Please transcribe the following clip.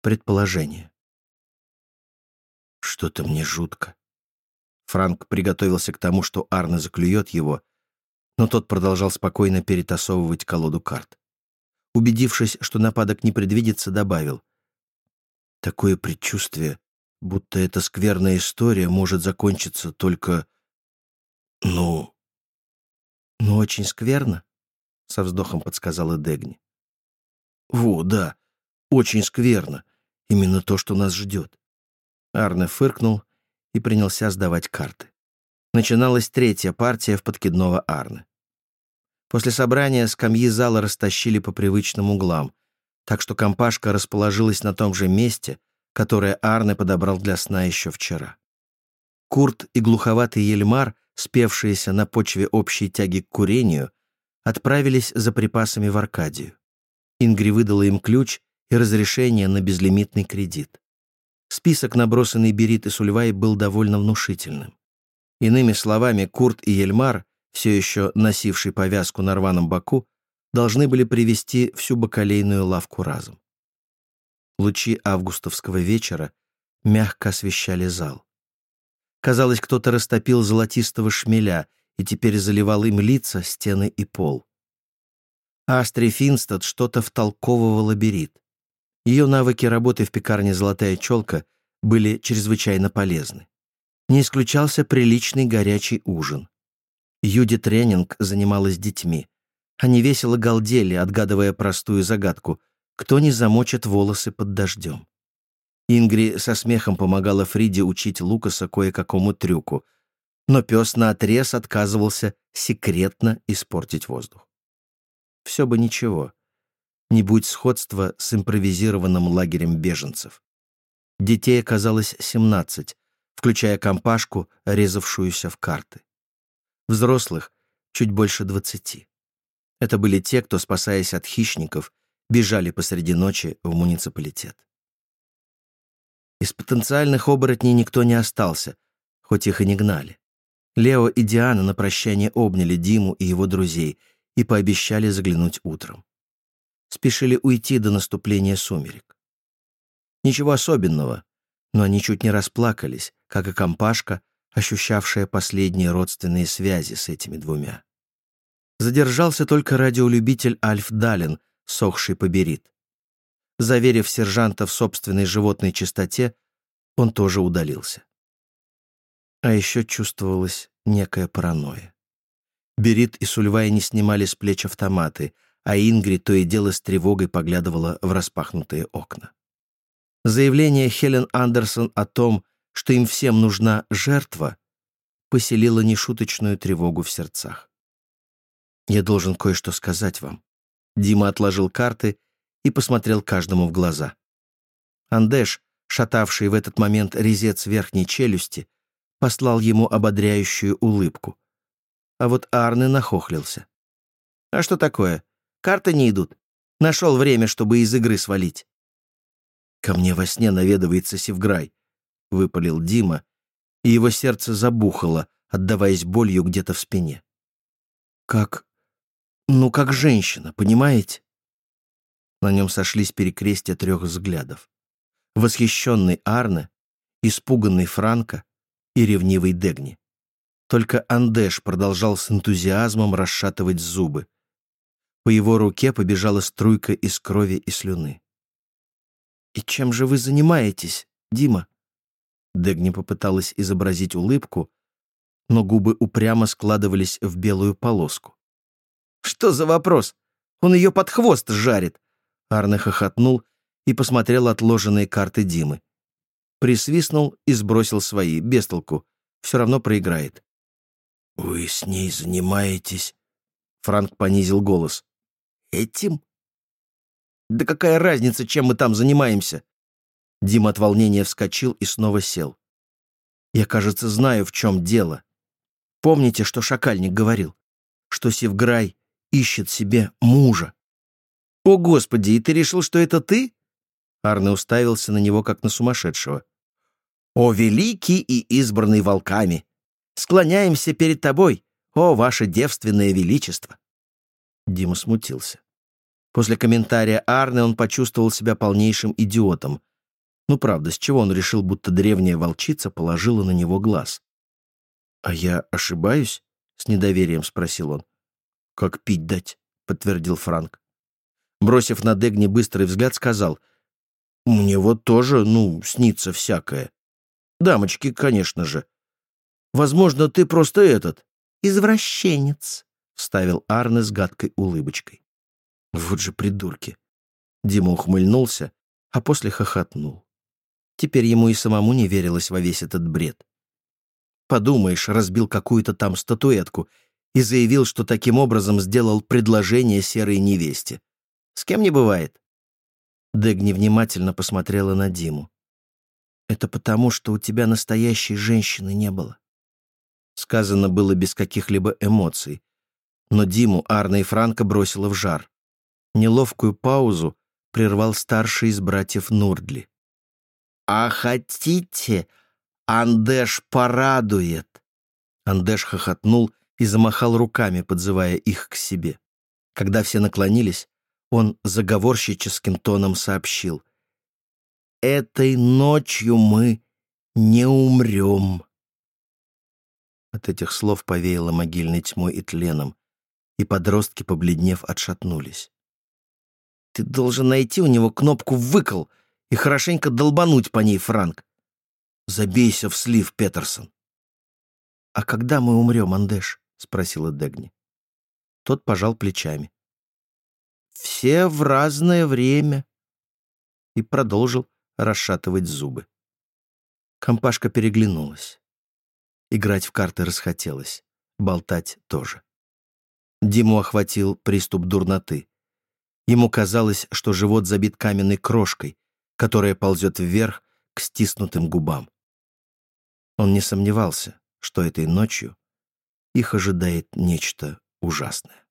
предположение. Что-то мне жутко. Франк приготовился к тому, что Арне заклюет его, но тот продолжал спокойно перетасовывать колоду карт. Убедившись, что нападок не предвидится, добавил. «Такое предчувствие, будто эта скверная история может закончиться только... ну...» «Ну, очень скверно», — со вздохом подсказала Дегни. «Во, да, очень скверно. Именно то, что нас ждет». Арне фыркнул и принялся сдавать карты. Начиналась третья партия в подкидного Арне. После собрания скамьи зала растащили по привычным углам, так что компашка расположилась на том же месте, которое Арне подобрал для сна еще вчера. Курт и глуховатый Ельмар, спевшиеся на почве общей тяги к курению, отправились за припасами в Аркадию. Ингри выдала им ключ и разрешение на безлимитный кредит. Список, набросанный Берит и Сульвай, был довольно внушительным. Иными словами, Курт и Ельмар все еще носивший повязку на рваном боку, должны были привести всю бакалейную лавку разом. Лучи августовского вечера мягко освещали зал. Казалось, кто-то растопил золотистого шмеля и теперь заливал им лица, стены и пол. Астри Финстад что-то втолковывала Берит. Ее навыки работы в пекарне «Золотая челка» были чрезвычайно полезны. Не исключался приличный горячий ужин. Юди Тренинг занималась детьми. Они весело галдели, отгадывая простую загадку «Кто не замочит волосы под дождем?». Ингри со смехом помогала Фриде учить Лукаса кое-какому трюку, но пес наотрез отказывался секретно испортить воздух. Все бы ничего. Не будь сходства с импровизированным лагерем беженцев. Детей оказалось 17, включая компашку, резавшуюся в карты взрослых — чуть больше двадцати. Это были те, кто, спасаясь от хищников, бежали посреди ночи в муниципалитет. Из потенциальных оборотней никто не остался, хоть их и не гнали. Лео и Диана на прощание обняли Диму и его друзей и пообещали заглянуть утром. Спешили уйти до наступления сумерек. Ничего особенного, но они чуть не расплакались, как и компашка, ощущавшая последние родственные связи с этими двумя. Задержался только радиолюбитель Альф Далин, сохший поберит. Заверив сержанта в собственной животной чистоте, он тоже удалился. А еще чувствовалась некая паранойя. Берит и Сульвай не снимали с плеч автоматы, а Ингри то и дело с тревогой поглядывала в распахнутые окна. Заявление Хелен Андерсон о том, что им всем нужна жертва, поселило нешуточную тревогу в сердцах. «Я должен кое-что сказать вам». Дима отложил карты и посмотрел каждому в глаза. Андеш, шатавший в этот момент резец верхней челюсти, послал ему ободряющую улыбку. А вот Арне нахохлился. «А что такое? Карты не идут. Нашел время, чтобы из игры свалить». Ко мне во сне наведывается Севграй. — выпалил Дима, и его сердце забухало, отдаваясь болью где-то в спине. «Как... ну, как женщина, понимаете?» На нем сошлись перекрестия трех взглядов. Восхищенный Арне, испуганный Франко и ревнивый Дегни. Только Андеш продолжал с энтузиазмом расшатывать зубы. По его руке побежала струйка из крови и слюны. «И чем же вы занимаетесь, Дима?» Дегни попыталась изобразить улыбку, но губы упрямо складывались в белую полоску. «Что за вопрос? Он ее под хвост жарит!» Арне хохотнул и посмотрел отложенные карты Димы. Присвистнул и сбросил свои, без толку. Все равно проиграет. «Вы с ней занимаетесь?» Франк понизил голос. «Этим?» «Да какая разница, чем мы там занимаемся? Дима от волнения вскочил и снова сел. «Я, кажется, знаю, в чем дело. Помните, что Шакальник говорил? Что Севграй ищет себе мужа?» «О, Господи, и ты решил, что это ты?» Арне уставился на него, как на сумасшедшего. «О, великий и избранный волками! Склоняемся перед тобой, о, ваше девственное величество!» Дима смутился. После комментария Арны он почувствовал себя полнейшим идиотом — Ну правда, с чего он решил, будто древняя волчица положила на него глаз? «А я ошибаюсь?» — с недоверием спросил он. «Как пить дать?» — подтвердил Франк. Бросив на Дегни быстрый взгляд, сказал, «Мне вот тоже, ну, снится всякое. Дамочки, конечно же. Возможно, ты просто этот, извращенец», — вставил Арне с гадкой улыбочкой. Вот же придурки. Дима ухмыльнулся, а после хохотнул. Теперь ему и самому не верилось во весь этот бред. Подумаешь, разбил какую-то там статуэтку и заявил, что таким образом сделал предложение серой невесте. С кем не бывает. Дегни внимательно посмотрела на Диму. «Это потому, что у тебя настоящей женщины не было». Сказано было без каких-либо эмоций, но Диму, Арна и Франка бросило в жар. Неловкую паузу прервал старший из братьев Нурдли. «А хотите, Андеш порадует!» Андеш хохотнул и замахал руками, подзывая их к себе. Когда все наклонились, он заговорщическим тоном сообщил. «Этой ночью мы не умрем». От этих слов повеяло могильной тьмой и тленом, и подростки, побледнев, отшатнулись. «Ты должен найти у него кнопку «выкол» и хорошенько долбануть по ней, Франк. Забейся в слив, Петерсон». «А когда мы умрем, Андеш?» — спросила Дегни. Тот пожал плечами. «Все в разное время». И продолжил расшатывать зубы. Компашка переглянулась. Играть в карты расхотелось, болтать тоже. Диму охватил приступ дурноты. Ему казалось, что живот забит каменной крошкой, которая ползет вверх к стиснутым губам. Он не сомневался, что этой ночью их ожидает нечто ужасное.